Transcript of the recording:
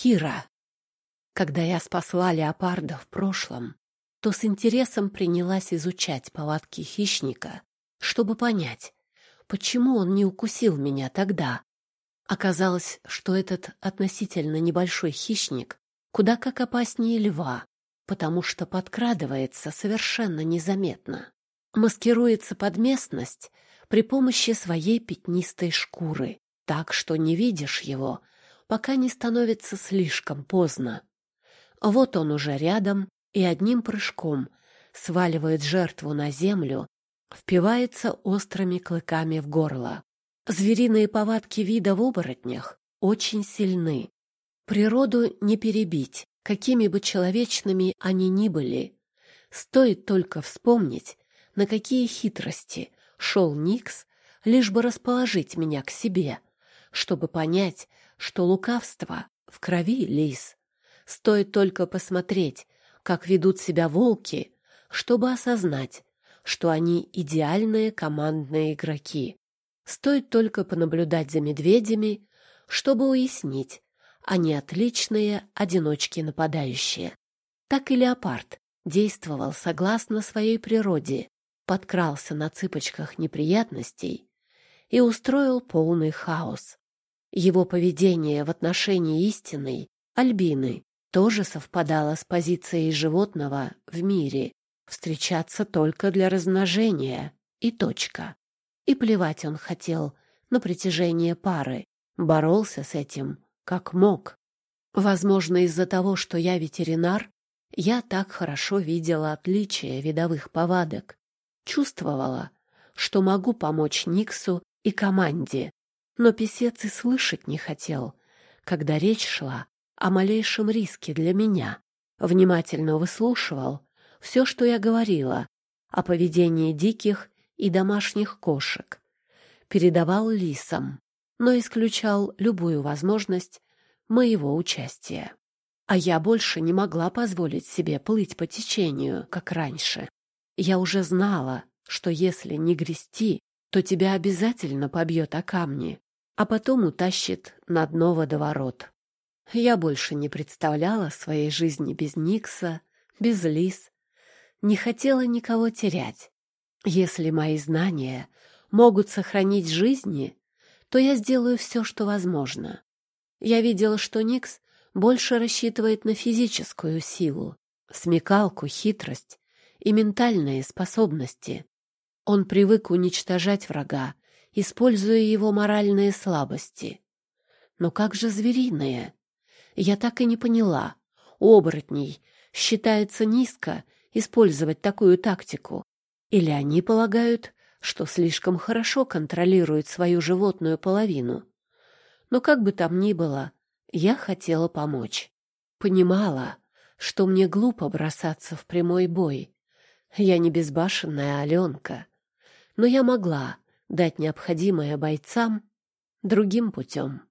Кира. Когда я спасла леопарда в прошлом, то с интересом принялась изучать повадки хищника, чтобы понять, почему он не укусил меня тогда. Оказалось, что этот относительно небольшой хищник куда как опаснее льва, потому что подкрадывается совершенно незаметно. Маскируется под местность при помощи своей пятнистой шкуры, так что не видишь его, пока не становится слишком поздно. Вот он уже рядом и одним прыжком сваливает жертву на землю, впивается острыми клыками в горло. Звериные повадки вида в оборотнях очень сильны. Природу не перебить, какими бы человечными они ни были. Стоит только вспомнить, на какие хитрости шел Никс, лишь бы расположить меня к себе, чтобы понять, что лукавство в крови лис. Стоит только посмотреть, как ведут себя волки, чтобы осознать, что они идеальные командные игроки. Стоит только понаблюдать за медведями, чтобы уяснить, они отличные одиночки-нападающие. Так и леопард действовал согласно своей природе, подкрался на цыпочках неприятностей и устроил полный хаос. Его поведение в отношении истинной, Альбины, тоже совпадало с позицией животного в мире. Встречаться только для размножения. И точка. И плевать он хотел на притяжение пары. Боролся с этим как мог. Возможно, из-за того, что я ветеринар, я так хорошо видела отличия видовых повадок. Чувствовала, что могу помочь Никсу и команде, но писец и слышать не хотел, когда речь шла о малейшем риске для меня. Внимательно выслушивал все, что я говорила о поведении диких и домашних кошек. Передавал лисам, но исключал любую возможность моего участия. А я больше не могла позволить себе плыть по течению, как раньше. Я уже знала, что если не грести, то тебя обязательно побьет о камни, а потом утащит на дно водоворот. Я больше не представляла своей жизни без Никса, без Лис, не хотела никого терять. Если мои знания могут сохранить жизни, то я сделаю все, что возможно. Я видела, что Никс больше рассчитывает на физическую силу, смекалку, хитрость и ментальные способности. Он привык уничтожать врага, используя его моральные слабости. Но как же звериные? Я так и не поняла. У оборотней считается низко использовать такую тактику. Или они полагают, что слишком хорошо контролируют свою животную половину. Но как бы там ни было, я хотела помочь. Понимала, что мне глупо бросаться в прямой бой. Я не безбашенная Аленка. Но я могла дать необходимое бойцам другим путем.